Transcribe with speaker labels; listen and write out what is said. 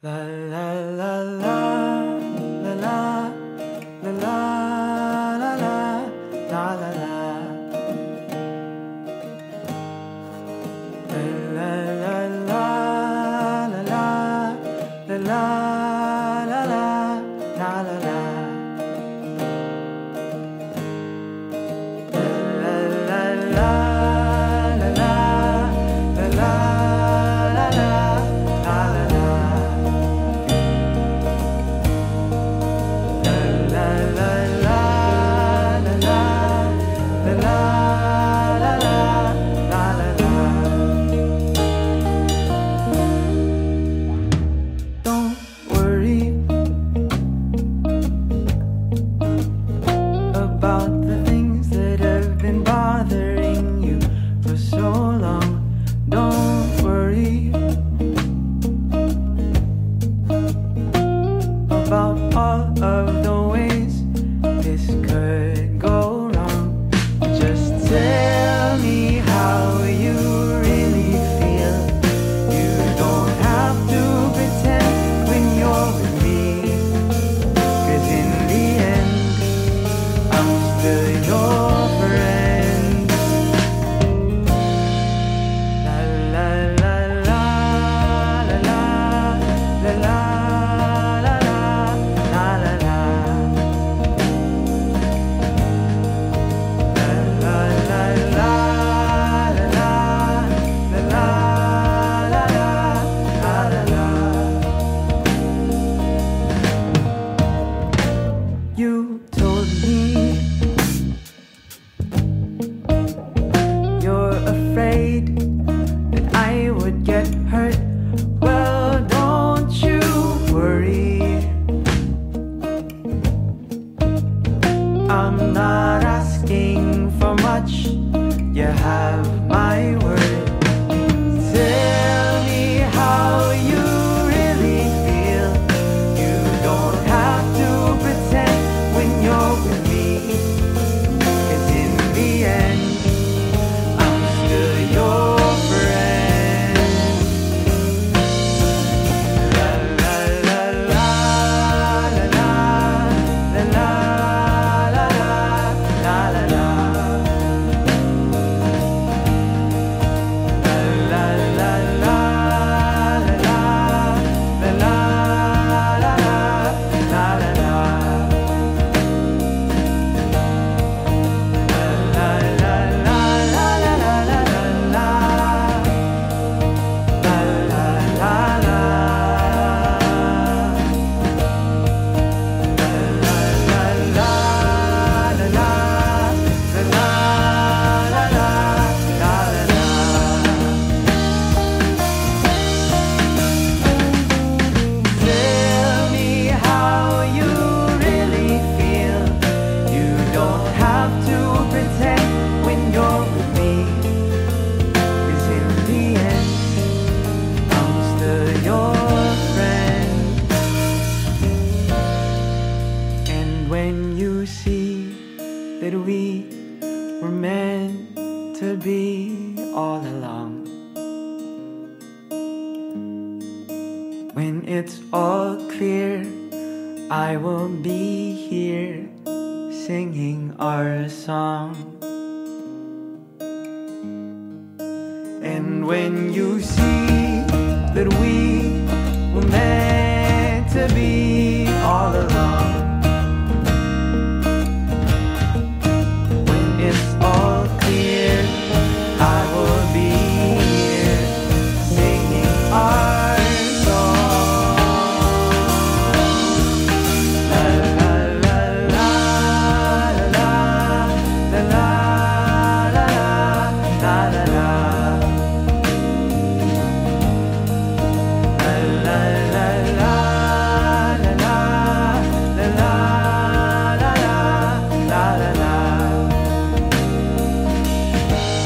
Speaker 1: la la I'm not asking for much. You have my word. When it's all clear, I will be here singing our song. And when you see that we were meant to be. Bye.